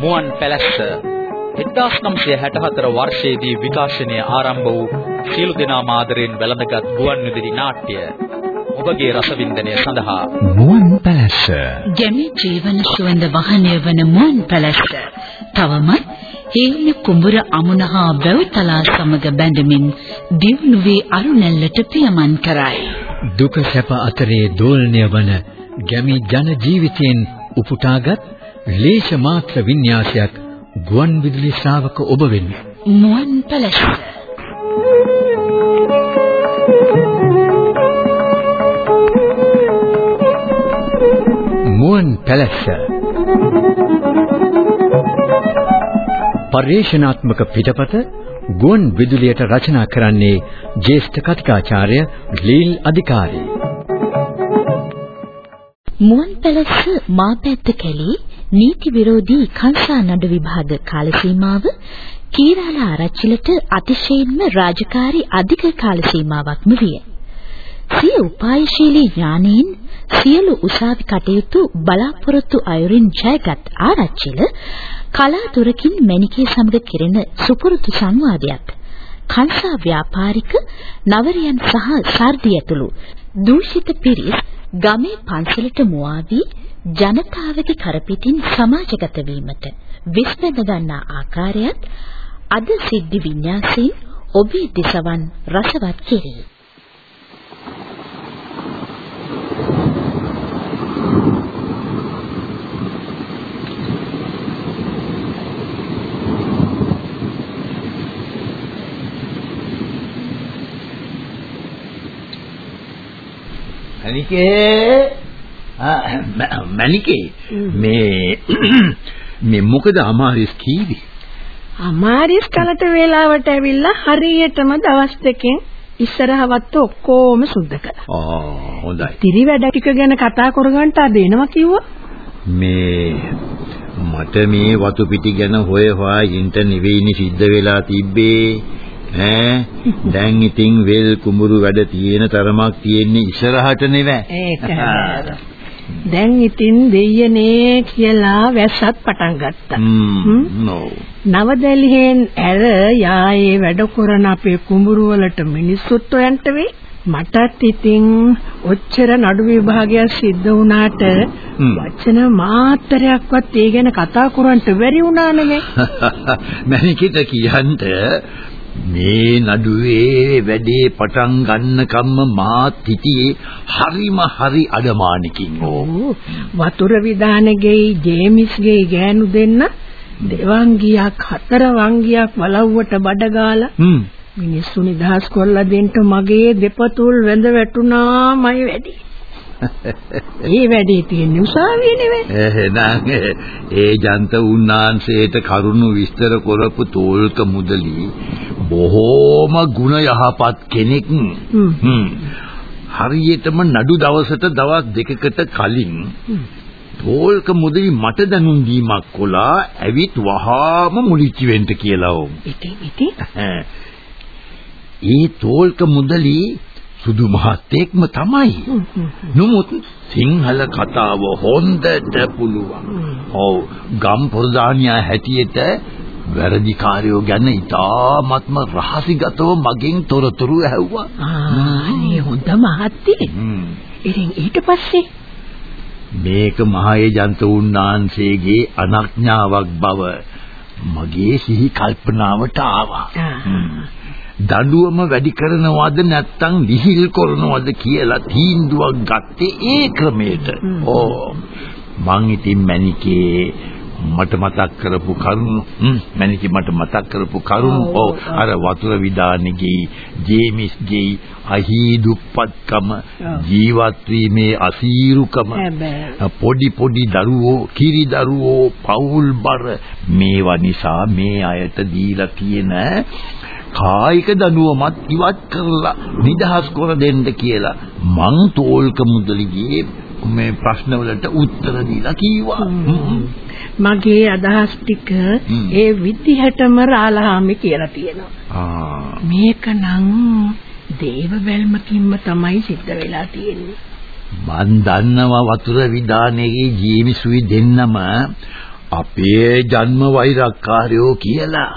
මුවන් පැලැස්ස 1964 වර්ෂයේදී විකාශනය ආරම්භ වූ සියලු දෙනා මාදරෙන් වැළඳගත් ගුවන් විදුලි නාට්‍ය ඔබගේ රසවින්දනය සඳහා මුවන් පැලැස්ස. ගැමි ජීවන සුවඳ වහනය වන මුවන් පැලැස්ස. තවමත් හේන කුඹුර අමුණහා වැව්තලා සමග බැඳමින් දිව්නුවේ අරුණැල්ලට පියමන් කරයි දුක සැප අතරේ දෝලණය වන ගැමි ජන ජීවිතයෙන් උපුටාගත් ලේෂ මාත්‍ර වින්‍යාසයක් ගුවන් විදුලි ශ්‍රාවක ඔබ වෙන්න. මුවන් පැලැස්ස. මුවන් පැලැස්ස. පරිශනාත්මක පිටපත ගුවන් විදුලියට රචනා කරන්නේ ජ්‍යෙෂ්ඨ කතිකාචාර්ය ලීල් අධිකාරී. මුවන් පැලැස්ස මාපැත්ත කැලේ නීති විරෝධී කංසා නඩු විභාග කාල සීමාව කීරාලා ආරච්චිලට අතිශයින්ම රාජකාරී අධික කාල සීමාවක්ම විය. සිය උපායශීලී ඥානයෙන් සියලු උසාවි කටයුතු බලාපොරොත්තු අයුරින් ජයගත් ආරච්චිල කලාතුරකින් මණිකේ සමග කෙරෙන සුපුරුදු සංවාදයක් කංසා ව්‍යාපාරික නවරයන් සහ සර්දි ඇතුළු දූෂිත පිරිස් ගමේ පන්සලට මුවා වී ජනතාවගේ කරපිටින් සමාජගත වීමට විශ්බඳ ගන්නා ආකාරයත් අද සිද්ධි වින්‍යාසයෙන් ඔබේ දිසවන් රසවත් කෙරේ. අනිකේ මණිකේ මේ මේ මොකද අමාරිස් කීවේ? අමාරිස් කලට වේලාවට ඇවිල්ලා හරියටම දවස් දෙකෙන් ඉස්සරහවත් ඔක්කොම සුද්ධ කළා. ආ හොඳයි. තිරි වැඩ ටික ගැන කතා කරගන්න අද එනවා කිව්වා. මේ මට මේ වතු පිටි ගැන හොය හොයා ඉන්ට නෙවෙයිනි සිද්ධ වෙලා තිබ්බේ. ඈ දැන් ඉතින් වෙල් කුඹුරු වැඩ තියෙන තරමක් තියෙන්නේ ඉස්සරහට නෙවෙයි. ඒක දැන් ඉතින් දෙයියනේ කියලා වැස්සත් පටන් ගත්තා. නෝ. නවදැලිහෙන් ඇර යායේ වැඩ කරන අපේ කුඹුරු වලට මිනිස්සුත් හොයන්ට වෙයි. මටත් ඉතින් ඔච්චර නඩු විභාගයක් සිද්ධ වුණාට වචන මාත්‍රයක්වත් ඒ ගැන කතා කරන්න බැරි වුණා නෙමෙයි. මැනිකිට කියන්න මේ නඩුවේ වැඩේ පටන් ගන්නකම්ම මාත් හිටියේ හරිම හරි අඩමාණකින් ඕ. වතුර විදානගේ ජේමිස්ගේ ගෑනු දෙන්න දෙවංගියක් හතර වංගියක් වලව්වට බඩ ගාලා මිනිස්සු නිදහස් කරලා දෙන්න මගේ දෙපතුල් වැඳ වැටුණාමයි වැඩි ඒ වැඩේ තියෙන්නේ උසාවියේ නෙවෙයි. එහෙනම් ඒ ජන්ත උන්නාන්සේට කරුණු විස්තර කරපු තෝල්ක මුදලි බොහෝම ಗುಣ යහපත් කෙනෙක්. හරියටම නඩු දවසට දවස් දෙකකට කලින් තෝල්ක මුදලි මට දැනුම් දීමක් කළා ඇවිත් වහාම මුලිච්චි වෙන්න කියලා ඕම්. ඉතින් ඉතින් ඒ තෝල්ක මුදලි සුදු මහත්තයෙක්ම තමයි. නමුත් සිංහල කතාව හොඳට පුළුවන්. ඔව් ගම් ප්‍රධානියා හැටියට වැරදිකාරයෝ ගැන ඉතාමත්ම රහසිගතව මගෙන් තොරතුරු ඇහුවා. ආනේ හොඳ මහත්තයෙක්. ඉතින් ඊට පස්සේ මේක මහේජන්ත උන්නාන්සේගේ අනඥාවක් බව මගේ සිහි කල්පනාවට ආවා. දඬුවම වැඩි කරනවද නැත්නම් ලිහිල් කරනවද කියලා තීන්දුවක් ගත්තේ ඒ ක්‍රමයට. ඕ මං ඉතින් මැනිකේ මට මතක් කරපු කරුණු මැනිකේ මට මතක් කරපු කරුණු. ඔව්. අර වතුර විදානෙගේ ජේමිස්ගේ අහීදුප්පත්කම ජීවත් වීමේ අසීරුකම පොඩි පොඩි දරුවෝ කිරි දරුවෝ පවුල් බර මේවා නිසා මේ අයට දීලා තියෙන කායික දඬුවමත් ඉවත් කරලා නිදහස් කර දෙන්න කියලා මං තෝල්ක මුදලිගේ මේ ප්‍රශ්නවලට උත්තර දීලා කිව්වා. මගේ අදහස් ටික ඒ විදිහටම රාලහාමි කියලා තියෙනවා. මේක නම් දේව බැල්මකින්ම තමයි සිද්ධ වෙලා තියෙන්නේ. මන් දන්නවා වතුර විදානයේ ජීවිසුයි දෙන්නම අපේ ජන්ම වෛරක්කාරයෝ කියලා.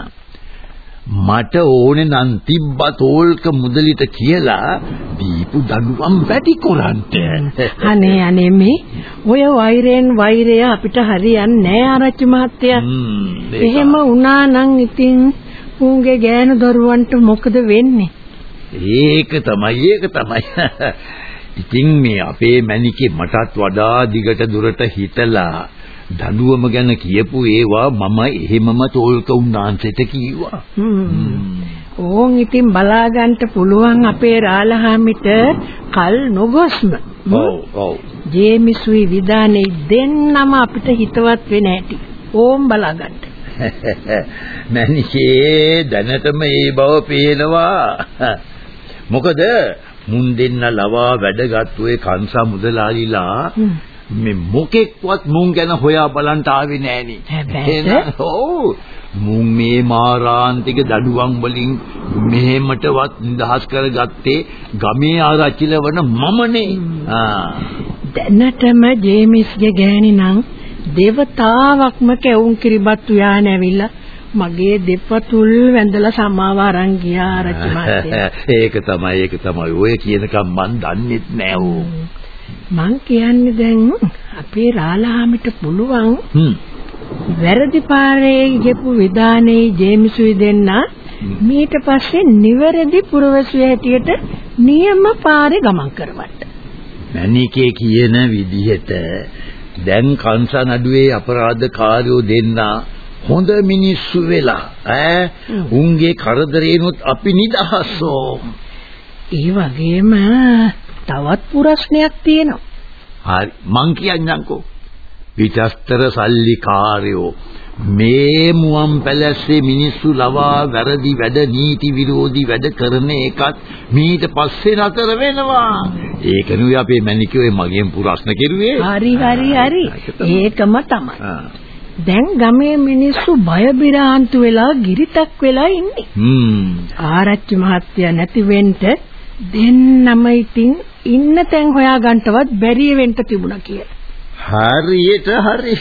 මට ඕනේ නම් තිබ්බා තෝල්ක මුදලිට කියලා දීපු දඬුවම් වැඩි කරන්ට. අනේ අනේ මේ ඔය වෛරයෙන් වෛරය අපිට හරියන්නේ නෑ ආරච්චි මහත්තයා. එහෙම වුණා නම් ඉතින් උන්ගේ ගෑනු දරුවන්ට මොකද වෙන්නේ? ඒක තමයි ඒක තමයි. ඉතින් මේ අපේ මැනිකේ මටත් වඩා දිගට දුරට හිතලා දඬුවම ගැන කියපු ඒවා මම එහෙමම තෝල්ක උන්නාන්සෙට කිව්වා. ඕන් ඉතින් බලා ගන්නට පුළුවන් අපේ රාලහාමිට කල් නොගොස්ම. ඔව් ඔව්. ජේමිසුයි විදානේ දෙන්නම අපිට හිතවත් වෙන හැටි. ඕම් බලා ගන්න. මැනිකේ දැනටම ඒ බව පේනවා. මොකද මුන් දෙන්න ලවා වැඩගත් ඔය කංසා මුදලාලිලා මේ මොකෙක්වත් මුන් ගැන හොයා බලන්න ආවේ නෑනේ. හැබැයි ඔව් මුන් මේ මාරාන්තික දඩුවම් වලින් මෙහෙමටවත් නිදහස් කරගත්තේ ගමේ ආරච්චිල වන මමනේ. දැනටම ජේමිස්ගේ ගෑණි නම් දේවතාවක්ම කැවුම් කිරිබත්තු යාන ඇවිල්ලා මගේ දෙපතුල් වැඳලා සමාව අරන් ගියා ආරච්චි මහත්තයා. ඒක තමයි ඒක තමයි ඔය කියනකම් මන් දන්නෙත් නෑ ඕ. මං කියන්නේ දැන් අපේ රාලහාමිට පුළුවන් වැරදි පාරේ ගියපු විදානේ ජේමිසුයි දෙන්න. මීට පස්සේ නිවැරදි පුරවැසිය හැටියට නියම පාරේ ගමන් කරවන්න. මැනිකේ කියන විදිහට දැන් කංසා නඩුවේ අපරාධකාරයෝ දෙන්න හොඳ මිනිස්සු වෙලා ඈ? උන්ගේ කරදරේනොත් අපි නිදහස්ෝ. ඒ වගේම තවත් පුරස්නයක් තියෙනවා. හරි මං කියන්නම්කෝ. පිටස්තර සල්ලිකාරයෝ මේ මුවන් පැලැස්සේ මිනිස්සු ලවා වැරදි වැඩ නීති විරෝධී වැඩ කරන එකත් මීට පස්සේ නතර වෙනවා. ඒකනුයි අපේ මැනිකේ මගෙන් පුරස්න කෙරුවේ. හරි හරි හරි. ඒකම තමයි. දැන් ගමේ මිනිස්සු බය බිරාන්තු වෙලා ගිරිතක් වෙලා ඉන්නේ. හ්ම්. ආරච්චි මහත්තයා නැති වෙන්න දෙන්නම ඉතින් ඉන්න තැන් හොයාගන්නවත් බැරි වෙන්න තිබුණා කියලා. හරියට හරි.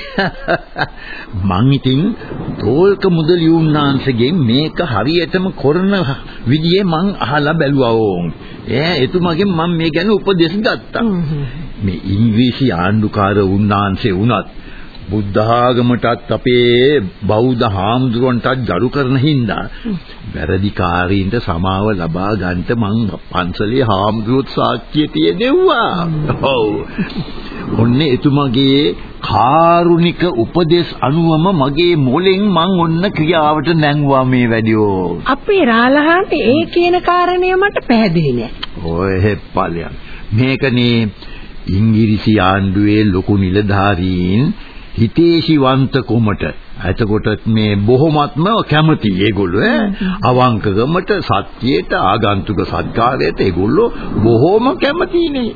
මං ඉතින් තෝල්ක මුදලි උන්නාන්සේගෙන් මේක හරියටම කරන විදිහේ මං අහලා බැලුවා ඕන්. ඈ එතුමගෙන් මම මේ ගැන උපදෙස් ගත්තා. මේ ඉංග්‍රීසි ආණ්ඩුකාර උන්නාන්සේ වුණත් බුද්ධ ආගමටත් අපේ බෞද්ධ හාමුදුරන්ටත් ගරු කරන හින්දා වැරදිකාරීන්ට සමාව ලබා ගන්නට මං පන්සලේ හාමුදුරුවෝ සාක්ෂිය තියෙනවා. ඔව්. ඔන්නේ එතුමගේ කාරුණික උපදේශ අනුවම මගේ මොලෙන් මං ඔන්න ක්‍රියාවට නැංවා මේ වැඩියෝ. අපේ රාලහාන්ට ඒ කියන කාරණය මට පැහැදිලි නෑ. ඔය හෙප්පලයන්. මේකනේ ඉංග්‍රීසි ආණ්ඩුවේ ලොකු නිලධාරීන් හිතේශිවන්ත කොමට? එතකොට මේ බොහොමත්ම කැමති ඒගොල්ලෝ අවංකකමට සත්‍යයට ආගන්තුක සත්කාරයට ඒගොල්ලෝ බොහොම කැමතිනේ.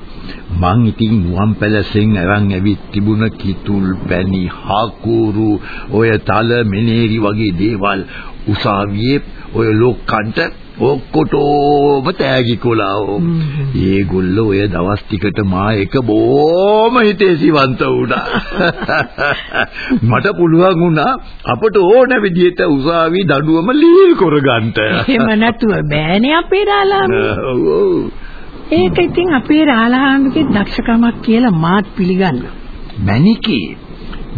මං ඉතින් මුවන් පැලසෙන් අරන් ඇවිත් තිබුණ කිතුල් පැණි හකුරු ඔය තල මෙනේරි වගේ දේවල් උසාවියේ ඔය ලොක්කන්ට ඔක්කොටම තෑගි කොලාවෝ. ඒගොල්ලෝ ඔය දවස් ටිකට මා එක බොම හිතේසිවන්ත වුණා. මට පුළුවන් වුණා අපට ඕන විදිහට උසාවි දඬුවම ලීල් කරගන්න. එහෙම නැතුව බෑනේ අපේ රාලාම. ඒක ඉතින් අපේ රාලහාමිගේ දක්ෂකමක් කියලා මාත් පිළිගන්නවා. මැනිකේ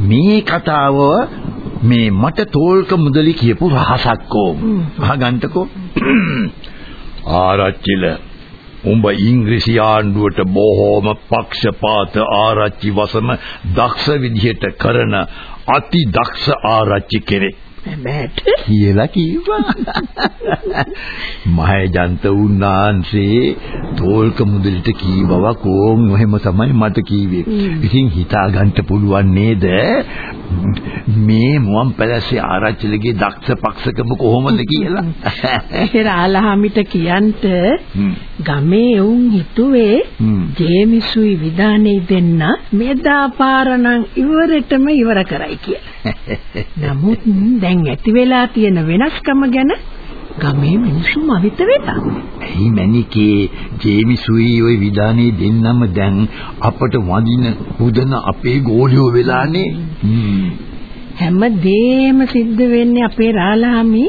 මේ කතාව මේ මට තෝල්ක මුදලි කියපු රහසක් ඕම්. අහගන්ටකෝ. ආරච්චිල උඹ ඉංග්‍රීසි ආණ්ඩුවට බොහෝම පක්ෂපාත ආරච්චි වසම දක්ෂ විදිහට කරන අති දක්ෂ ආරච්චි කෙනෙක්. බෑට කියලා කිව්වා. මහේජන්ත උන්නාන්සේ තෝල්ක මුදලිට කීවව කෝන් එහෙම තමයි මට කීවේ. ඉතින් හිතා ගන්න පුළුවන් නේද? මේ මුවන් පැලසේ ආරච්චිලගේ දක්ෂ පක්ෂකම කොහොමද කියලා. රාලහාමිට කියන්ට ගමේ උන් හිතුවේ ජේමිසුයි විදානේ දෙන්න මෙදා පාරණන් ඉවරටම ඉවර කරයි කියලා. නමුත් දැන් ඇති වෙලා තියෙන වෙනස්කම ගැන ගමේ මිනිස්සු මවිත වෙලා. ඇයි මැනිකේ ජේමිසුයි ওই විධානේ දෙන්නම දැන් අපට වඳින හුදන අපේ ගෝලියෝ වෙලානේ. හැම දෙෙම සිද්ධ වෙන්නේ අපේ රාලහාමි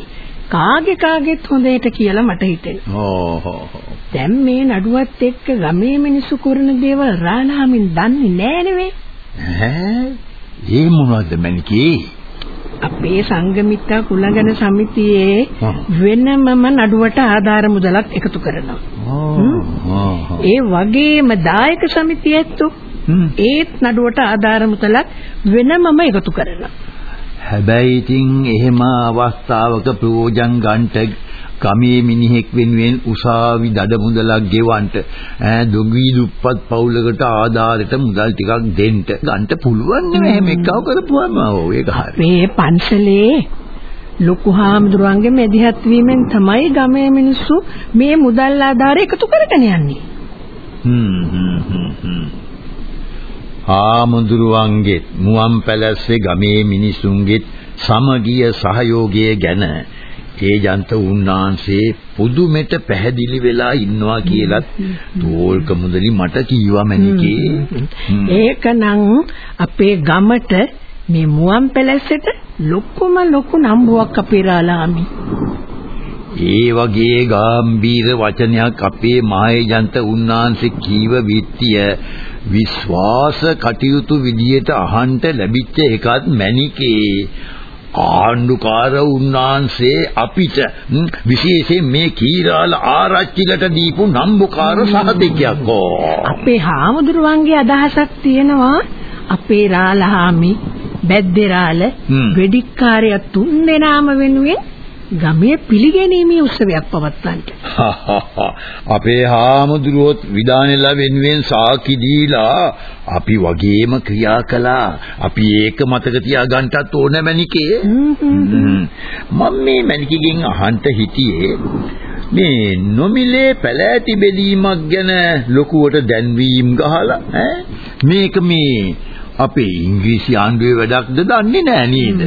කාගේ කාගෙත් හොඳට කියලා මට හිතෙනවා. ඕහෝ. දැන් මේ නඩුවත් එක්ක ගමේ මිනිස්සු කරන දේවල් රාලහාමින් දන්නේ නෑ නෙවෙයි. ඈ ඒ මොනවද මැනිකේ? අපේ සංගමිත්තා කුලගණ සමිතියේ වෙනමම නඩුවට ආධාර මුදලක් එකතු කරනවා. ඒ වගේම දායක සමිතියෙත් ඒත් නඩුවට ආධාර මුදලක් වෙනමම එකතු කරනවා. හැබැයි ඉතින් එහෙම අවස්ථාවක ප්‍රයෝජන ගන්නට ගමේ මිනිහෙක් වෙනුවෙන් උසාවි දඩ මුදලක් ගෙවන්න ඈ දොගී දුප්පත් පවුලකට ආධාරයට මුදල් ටිකක් දෙන්න ගන්න පුළුවන් නෙමෙයි. එහෙම එකව කරපුවාම ඔව් ඒක හරි. මේ පන්සලේ ලොකු හාමුදුරුවන්ගේ මෙදිහත් වීමෙන් තමයි ගමේ මිනිස්සු මේ මුදල් ආධාර එකතු කරගෙන යන්නේ. හ්ම් හ්ම් හ්ම් හාමුදුරුවන්ගේ මුවන් පැලැස්සේ ගමේ මිනිසුන්ගේ සමගිය සහයෝගය ගැන ඒ ජන්ත උන්නාන්සේ පුදුමෙට පැහැදිලි වෙලා ඉන්නවා කියලත් තෝල්ක මුදලි මට කීවා මැනිකේ. ඒකනම් අපේ ගමට මේ මුවන් පැලැස්සට ලොකුම ලොකු නම්බුවක් අපේ රාලාමි. ඒ වගේ ගාම්භීර වචනයක් අපේ මායජන්ත උන්නාන්සේ කීව විත්තිය විශ්වාස කටයුතු විදියට අහන්න ලැබිච්ච එකත් මැනිකේ ආණ්ඩුකාර උන්නාන්සේ අපිට විශේෂයෙන් මේ කීරාල ආරච්චිලට දීපු නම්බුකාර සහතිකයක් අපේ හාමුදුරුවන්ගේ අදහසක් තියෙනවා අපේ රාලහාමි බැද්දේරාල වෙඩික්කාරය තුන් දෙනාම වෙනුවෙන් ගමේ පිළිගැනීමේ උත්සවයක් පවත්වන්නට. අපේ හාමුදුරුවොත් විදානෙලා වෙනුවෙන් සාකි දීලා අපි වගේම ක්‍රියා කළා. අපි ඒක මතක තියාගන්නටත් ඕන මැනිකේ. මම මේ මැනිකගෙන් අහන්න හිටියේ මේ නොමිලේ පැලෑටි බෙදීමක් ගැන ලොකුවට දැන්වීම් ගහලා ඈ මේක මේ අපේ ඉංග්‍රීසි ආණ්ඩුවේ වැඩක්ද දන්නේ නෑ නේද?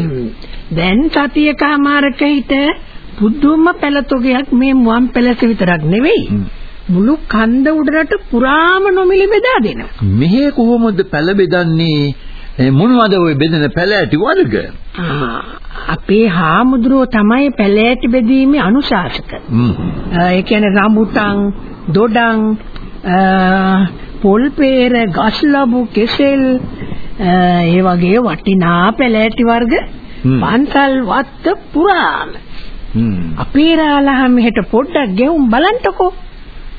දැන් සතියකමාරක හිට පුදුම පළතොගයක් මේ මුවන් පැලස විතරක් නෙවෙයි. මුළු කන්ද උඩරට පුරාම නොමිලි බෙදා දෙනවා. මෙහෙ කොහොමද පැල බෙදන්නේ? මොනවද ওই බෙදෙන පැලෑටි වර්ග? අපේ හාමුදුරුවෝ තමයි පැලෑටි බෙදීමේ අනුශාසක. ඒ කියන්නේ රඹුටන්, දොඩම්, පොල් peer, ගස් ලැබු, කෙසෙල් ඒ වගේ වටිනා පැලෑටි වර්ග පන්සල් වත්ත පුරාම. අපේ රාලහම මෙහෙට පොඩ්ඩක් ගෙවුම් බලන්නකෝ.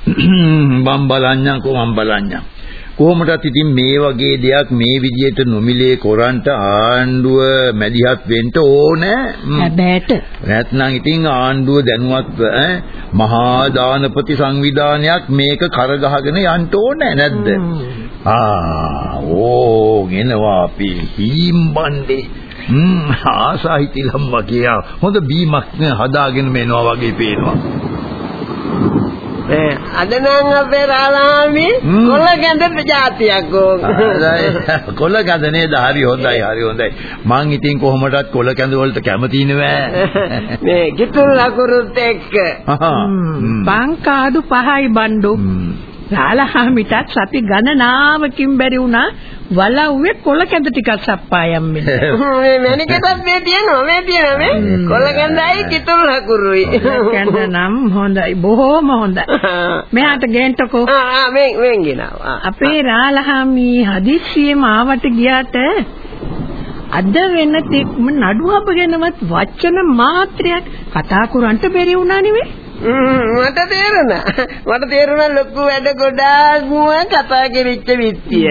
මම් බලන්නකෝ මම් බලන්නම් කොහොමදත් ඉතින් මේ වගේ දෙයක් මේ විදියට නොමිලේ කොරන්ට ආණ්ඩුව මැදිහත් වෙන්න ඕනේ. හැබැයිට නැත්නම් ඉතින් ආණ්ඩුව දැනුවත් මහා දානපති සංවිධානයක් මේක කරගහගෙන යන්න ඕනේ නැද්ද? ආ ඕ ගෙනවා අපි හ්ම් ආසා හිතිලම් වගේ හොඳ බීමක් හදාගෙන මේනවා වගේ පේනවා අද නම් අපේ රාලාමි කොළ ගැඳ જાතියක් ඕක. කොළ ගැඳ නේද? හරි හොඳයි හරි හොඳයි. මං ඉතින් කොහොමදත් කොළ කැඳ වලට කැමති නෑ. මේ කිතුල් ලකුරුත් එක්ක. බංකාදු පහයි බණ්ඩු. රාලහාමිටත් සති ගණනාවකින් බැරි වුණා වලව්වේ කොළ කැඳ ටිකක් සප්පායම් වෙන්න. මේ මැනිකටත් මේ තියෙනවා මේ තියෙනවා මේ කොළ කැඳයි කිතුල් ලකුරුයි. කැඳ නම් හොඳයි බොහොම හොඳයි. මෙහාට ගේන්නකෝ. ආ මේ මෙන් ගෙනාවා. අපේ රාලහාමි හදිස්සියෙම ආවට ගියාට අද වෙන තෙක්ම නඩුවප ගැනවත් වචන මාත්‍රයක් කතා කරන්න බැරි වුණා නෙවෙයි. මට තේරුණා. මට තේරුණා ලොකු වැඩ ගොඩාක්ම කතා කෙරිච්ච විත්තිය.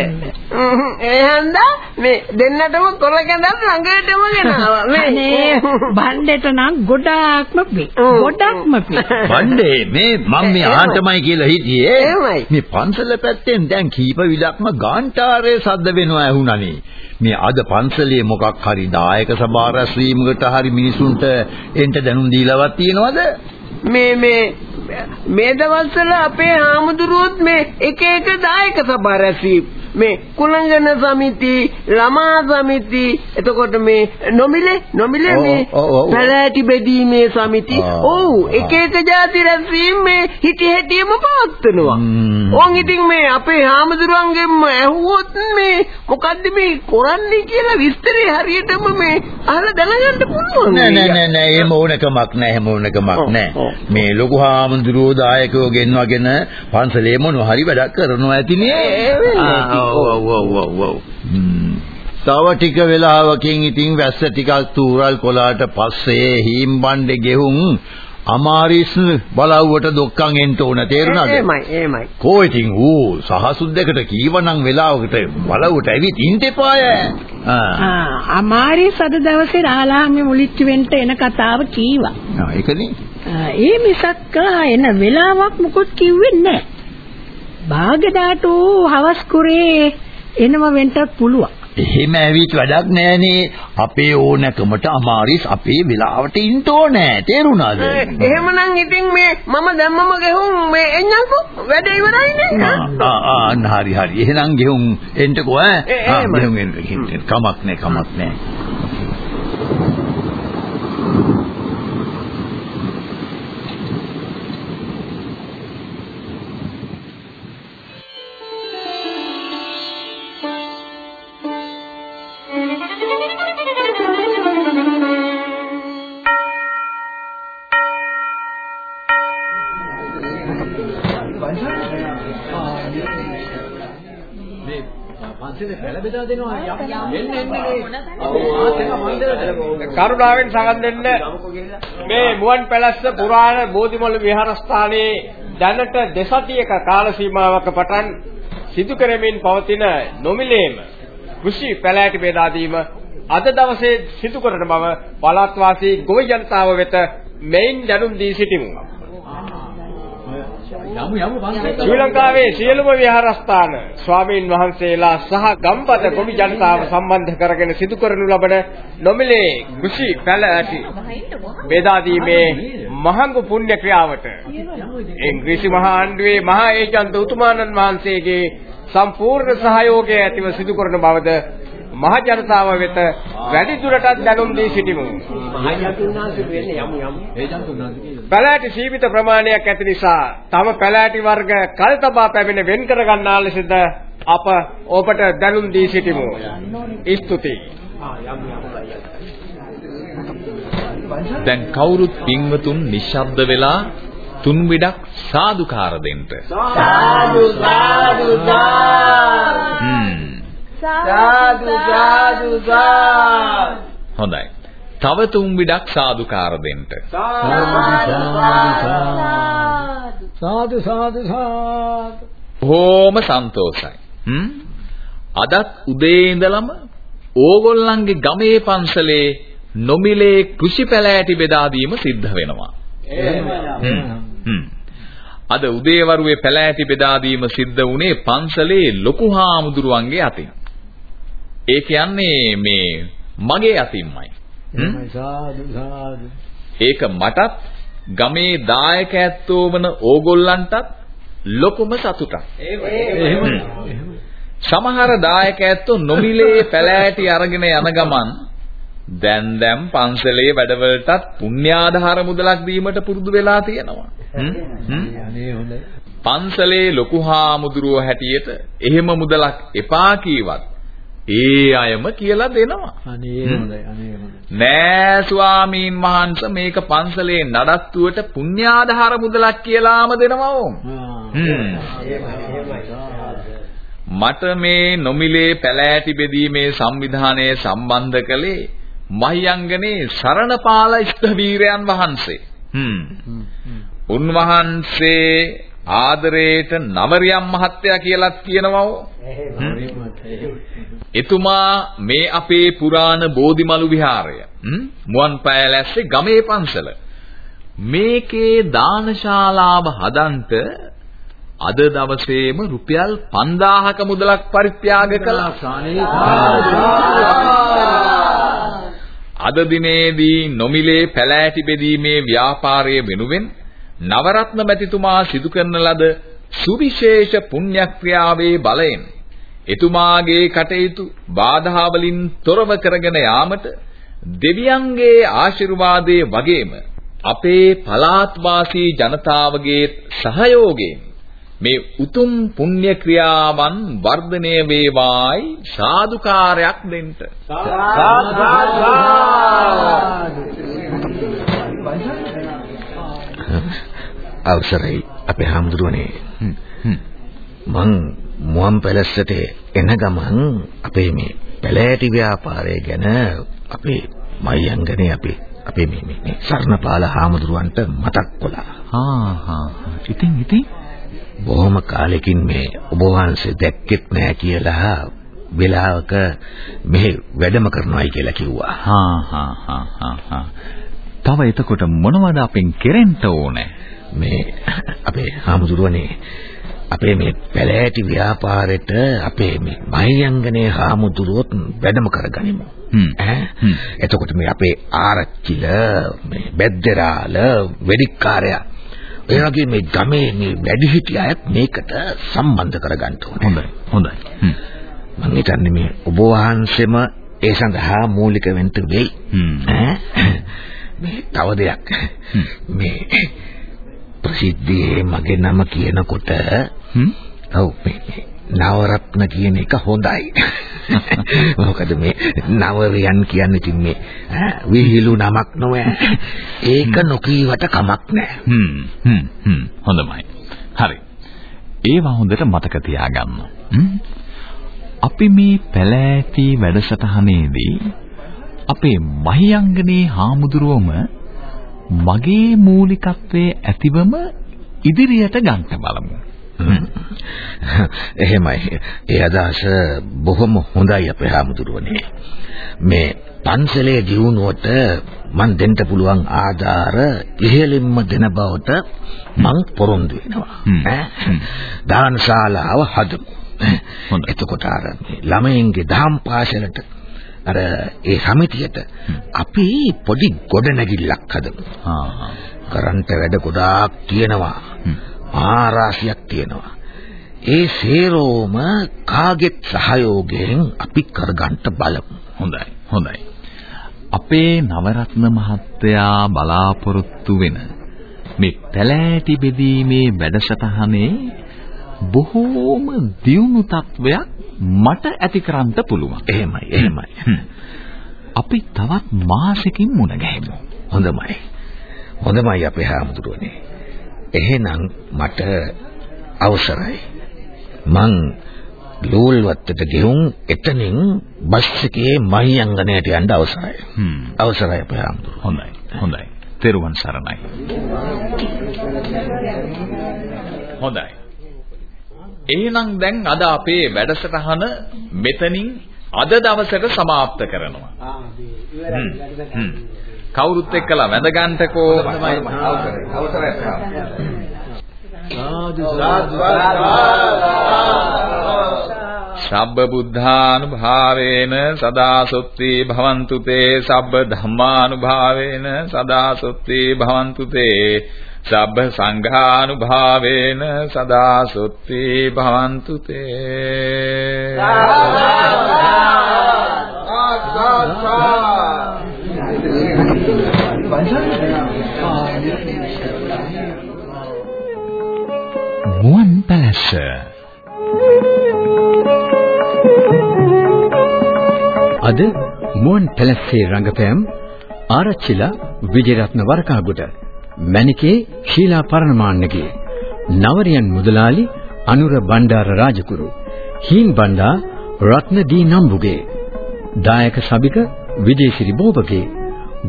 ඒ හන්දා මේ දෙන්නටම කොළ කැඳක් ළඟටම ගෙනාවා. මේ බණ්ඩේට නම් ගොඩාක්ම පේ. ගොඩක්ම පේ. බණ්ඩේ මේ මම මේ ආන්ටමයි කියලා හිටියේ. එහෙමයි. මේ පන්සල පැත්තෙන් දැන් කීප විලක්ම ගාන්ටාරේ සද්ද වෙනවා ඇහුණනේ. මේ අද පන්සලේ මොකක් හරි දායක සභා රැස්වීමකට හරි මිනිසුන්ට එන්ට දැනුම් දීලාවත් තියෙනවද? මේ මේ මේ දවස්වල අපේ හාමුදුරුවොත් මේ එක එක දායක සභා රැස්වීම මේ කුලංගන සමිති ළමා සමිති එතකොට මේ නොමිලේ නොමිලේ මේ පැලෑටි බෙදීමේ සමිති. ඔව් එක එක જાති රැස්වීම මේ හිටි හැටියෙම පවත්වනවා. ඕන් ඉතින් මේ අපේ හාමුදුරුවන්ගෙන්ම ඇහුවොත් මේ මොකද්ද මේ කරන්නේ කියලා විස්තරේ හරියටම මේ අහලා දැනගන්න පුළුවන් නෑ නෑ නෑ නෑ එහෙම ඕනකමක් නෑ එහෙම ඕනකමක් නෑ. මේ ලොකු හාමුදුරුවෝ දායකයෝ ගෙන්වගෙන පන්සලේ මොනවා හරි වැඩක් කරනවා ඇතිනේ ඔව් ඔව් ඔව් ඔව් තව ටික වෙලාවකින් ඉතින් වැස්ස ටිකක් තූරල් කොලාට පස්සේ හීම් බණ්ඩේ ගෙහුම් අමාරිස් බලව්වට දොක්කන් එන්න ඕන තේරුණාද? එහෙමයි එහෙමයි. කෝ ඉතින් ඌ සහසුද්දකට කීවනම් වෙලාවකට බලව්වට ඇවිත් ඉන්න එපාය. ආ අමාරිස් අද දවසේ රාලාහාමි මුලිච්ච වෙන්න එන කතාව කීවා. ආ ඒකනේ. ඒ මිසක් එන වෙලාවක් මොකොත් කිව්වේ නැහැ. භාගදාට හවස් කුරේ එනව වෙන්නත් පුළුවන්. එහෙම ඇවිත් වැඩක් නෑනේ. අපේ ඕනකමට අමාරිස් අපේ වෙලාවට ඉන්න ඕනේ. තේරුණාද? එහෙමනම් ඉතින් මේ මම දැම්මම ගෙහුම් මේ එන්නම්කෝ වැඩ ඉවරයිනේ. ආ ආ හරි හරි. එහෙනම් ගෙහුම් එන්නකෝ ඈ. ආ ගෙහුම් එන්න කමක් නෑ කමක් නෑ. බෙදලා දෙනවා. එන්න එන්න මේ කරුණාවෙන් සමන් දෙන්න මේ මුවන් පැලස්ස පුරාණ බෝධිමල් විහාරස්ථානයේ දැනට දෙසතියක කාල සීමාවක පටන් සිදු කරමින් පවතින නොමිලේම කෘෂි පැලෑටි බෙදා දීම අද දවසේ සිදු කරන බව පළාත් වාසී ගොවි ජනතාව වෙත මෙයින් දැනුම් දී සිටිමු. යමු යමු ශ්‍රී ලංකාවේ සියලුම විහාරස්ථාන ස්වාමීන් වහන්සේලා සහ ගම්පද කොමි ජනතාව සම්බන්ධ කරගෙන සිදු කරනු ලබන නොමිලේ කෘෂි පැල ඇති බෙදා දීමේ මහඟු පුණ්‍ය ක්‍රියාවට. ඉංග්‍රීසි මහා ආණ්ඩුවේ මහා ඒජන්ත උතුමාණන් වහන්සේගේ සම්පූර්ණ සහයෝගය ඇතිව සිදු කරන බවද මහ ජනතාව වෙත වැඩි දුරටත් දැනුම් දී සිටිමු. පැලෑටි සීමිත ප්‍රමාණයක් ඇති නිසා තම පැලෑටි වර්ග කල්තබා පැමිණ වෙන් කර ගන්නා ලෙසද අප ඔබට දැනුම් දී සිටිමු. ස්තුතියි. දැන් කවුරුත් පින්වතුන් නිශ්ශබ්ද වෙලා තුන් විඩක් සාදුකාර දෙන්න. සාදු සාදු සාදු. හ්ම්. සාදු සාදු සාදු. හොඳයි. තව තුන් විඩක් සාදුකාර දෙන්න. සාදු සාදු සාදු බොහොම සන්තෝසයි. හ්ම්. අදත් උදේ ඉඳලම ඕගොල්ලන්ගේ ගමේ පන්සලේ නොමිලේ කෘෂි පැලෑටි බෙදා දීම සිද්ධ වෙනවා. හ්ම්. අද උදේවරුේ පැලෑටි බෙදා දීම සිද්ධ වුණේ පන්සලේ ලොකු හාමුදුරුවන්ගේ අතින්. ඒ කියන්නේ මේ මගේ අතින්මයි. ඒක මටත් ගමේ දායක ඇත්තෝ වන ඕගොල්ලන්ටත් ලොකුම සතුටක්. සමහර දායක ඇත්තෝ නොමිලේ පැලෑටි අරගෙන යන ගමන් දැන් දැන් පන්සලේ වැඩවලටත් පුණ්‍යාධාර මුදලක් දීමට පුරුදු වෙලා තියෙනවා. පන්සලේ ලොකු හාමුදුරුව හැටියට එහෙම මුදලක් එපා කීවත් ඒ අයම කියලා දෙනවා. අනේ හොඳයි අනේ හොඳයි නෑ ස්වාමීන් වහන්සේ මේක පන්සලේ නඩත්තුවට පුණ්‍යාධාර මුදලක් කියලාම දෙනවා ඕම්. මට මේ නොමිලේ පැලෑටි බෙදීමේ සංවිධානය සම්බන්ධ කළේ මහියංගනේ සරණපාල ඉෂ්ඨවීරයන් වහන්සේ. හ්ම්. උන්වහන්සේ ආදරේට නවරියම් මහත්තයා කියලාත් කියනවා. එතුමා මේ අපේ පුරාණ බෝධිමලු විහාරය මුවන් පෑලැස්සේ ගමේ පන්සල මේකේ දානශාලාව හදන්ට අද දවසේම රුපියල් 5000ක මුදලක් පරිත්‍යාග කළා. අද දිනේදී නොමිලේ පැලෑටි බෙදීමේ ව්‍යාපාරය වෙනුවෙන් නවරත්න මැතිතුමා සිදු කරන ලද සුවිශේෂ පුණ්‍යක්‍රියාවේ බලයෙන් එතුමාගේ කටයුතු බාධා වලින් තොරව කරගෙන යාමට දෙවියන්ගේ ආශිර්වාදයේ වගේම අපේ පළාත් වාසී ජනතාවගේ සහයෝගයෙන් මේ උතුම් පුණ්‍ය ක්‍රියාවන් වර්ධනය වේවායි සාදුකාරයක් දෙන්න. අවසරයි අපේ හාමුදුරුවනේ. මං මුවන් පැලැස්සට එන ගමන් අපේ මේ පැලෑටි ව්‍යාපාරය ගැන අපේ මයංගනේ අපේ අපේ මේ මේ සර්ණපාල හාමුදුරුවන්ට මතක් කළා. හා හා. ඉතින් ඉතින් බොහොම කාලෙකින් මේ ඔබ වහන්සේ දැක්කෙත් නෑ කියලා වෙලාවක මෙහෙ වැඩම කරනවායි කියලා කිව්වා. හා හා හා හා හා. තව එතකොට මොනවද අපෙන් කෙරෙන්න ඕනේ? මේ අපේ හාමුදුරුවනේ අපේ මේ පැලෑටි ව්‍යාපාරෙට අපේ මේ මහියංගනේ හාමුදුරුවොත් වැඩම කරගනිමු. ඈ එතකොට මේ අපේ ආරච්චිල මේ බෙද්දරාල වෙදිකාරයා ඒ වගේ මේ ගමේ මේ වැඩිහිටි අයත් මේකට සම්බන්ධ කරගන්න ඕනේ. හොඳයි. හොඳයි. මම හිතන්නේ මේ ඔබ වහන්සේම ඒ සඳහා මූලික වෙන්න වෙයි. ඈ මේ තව දෙයක්. මේ ප්‍රසිද්ධියේ මගේ නම කියනකොට ඔව් මේ නවරත්න කියන එක හොඳයි. මොකද මේ නවරියන් කියන්නේ ඉතින් මේ විහිළු නමක් නොවේ. ඒක නොකීවට කමක් නැහැ. හ්ම් හ්ම් හ්ම් හොඳයි. හරි. ඒවා හොඳට මතක තියාගන්න. අපි මේ පැලෑටි වැඩසටහනේදී අපේ මහියංගනේ හාමුදුරුවම මගේ මූලිකත්වයේ ඇතිවම ඉදිරියට ගන්න බලමු. එහෙමයි. ඒ අදහස බොහොම හොඳයි අපේ හාමුදුරුවනේ. මේ පන්සලේ දියුණුවට මන් දෙන්න පුළුවන් ආධාර ඉහළින්ම දෙන බවට මං පොරොන්දු වෙනවා. ඈ දානශාලාව හදමු. එතකොට අර ළමයින්ගේ දහම් පාසලට අර ඒ සමිතියට අපි පොඩි ගොඩනැගිල්ලක් හදමු. කරන්ට වැඩ ගොඩාක් තියෙනවා. ආරාශියක් තියෙනවා. ඒ සේරෝම කාගෙත් සහයෝගයෙන් අපි කරගන්න බලමු. හොඳයි. හොඳයි. අපේ නවරත්න මහත්තයා බලාපොරොත්තු වෙන මේ පැලෑටි බෙදීමේ වැඩසටහනේ බොහෝම දියුණු තත්වයක් මට ඇති කරන්න පුළුවන්. එහෙමයි, එහෙමයි. අපි තවත් මාසෙකින් මුණ ගැහෙමු. හොඳමයි. හොඳමයි අපේ හාමුදුරුවනේ. එහෙනම් මට අවසරයි. මං ලෝල්වත්තට ගෙවුම් එතනින් බස් එකේ මහියංගනයට යන්න අවසරයි. අවසරයි අපේ හාමුදුරුවෝ. හොඳයි. හොඳයි. තෙරුවන් සරණයි. හොඳයි. එහෙනම් දැන් අද අපේ වැඩසටහන මෙතනින් අද දවසට සමාප්ත කරනවා. කවුරුත් එක්කලා වැඳගන්ටකෝ අවසරය සාදු සාදු සබ්බ බුද්ධානුභාවේන සදා සොත්ති භවන්තු තේ සබ්බ ධම්මානුභාවේන සදා සොත්ති භවන්තු තේ. සබ්බ සංඝානුභාවේන සදා සොත්ති භවන්තු තේ. මුවන් පැලැස්ස. අද මුවන් පැලැස්සේ රංගපෑම් ආරච්චිලා විජේරත්න වරකාගොඩ. මණිකේ ශීලා පරණමාන්නගේ නවරියන් මුදලාලි අනුර බණ්ඩාර රාජකුරු හීන් බණ්ඩා රත්න දී නම්බුගේ දායක සබික විජේසිරි බෝබගේ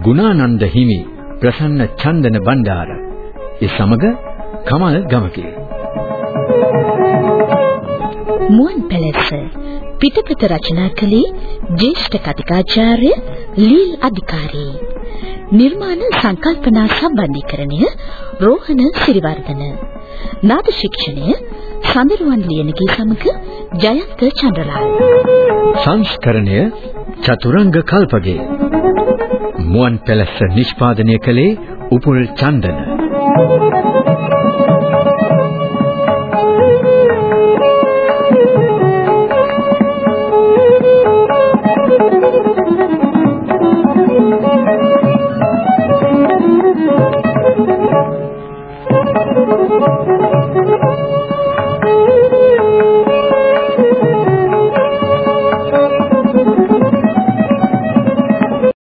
ගුණානන්ද හිමි ප්‍රසන්න චන්දන බණ්ඩාර ඒ සමග කමල් ගමකේ මුවන් පැලැස්ස පිටපත රචනා කළේ ජ්‍යෙෂ්ඨ කතිකාචාර්ය ලීල් අධිකාරී. නිර්මාණ සංකල්පනා සම්බන්ධීකරණය රෝහණ සිරිවර්ධන. නාද ශික්ෂණය සඳරුවන් ලියනගේ සමග ජයන්ත චන්ද්‍රලාල්. සංස්කරණය චතුරංග කල්පගේ. මුවන් පැලැස්ස නිෂ්පාදනය කළේ උපුල් චන්දන.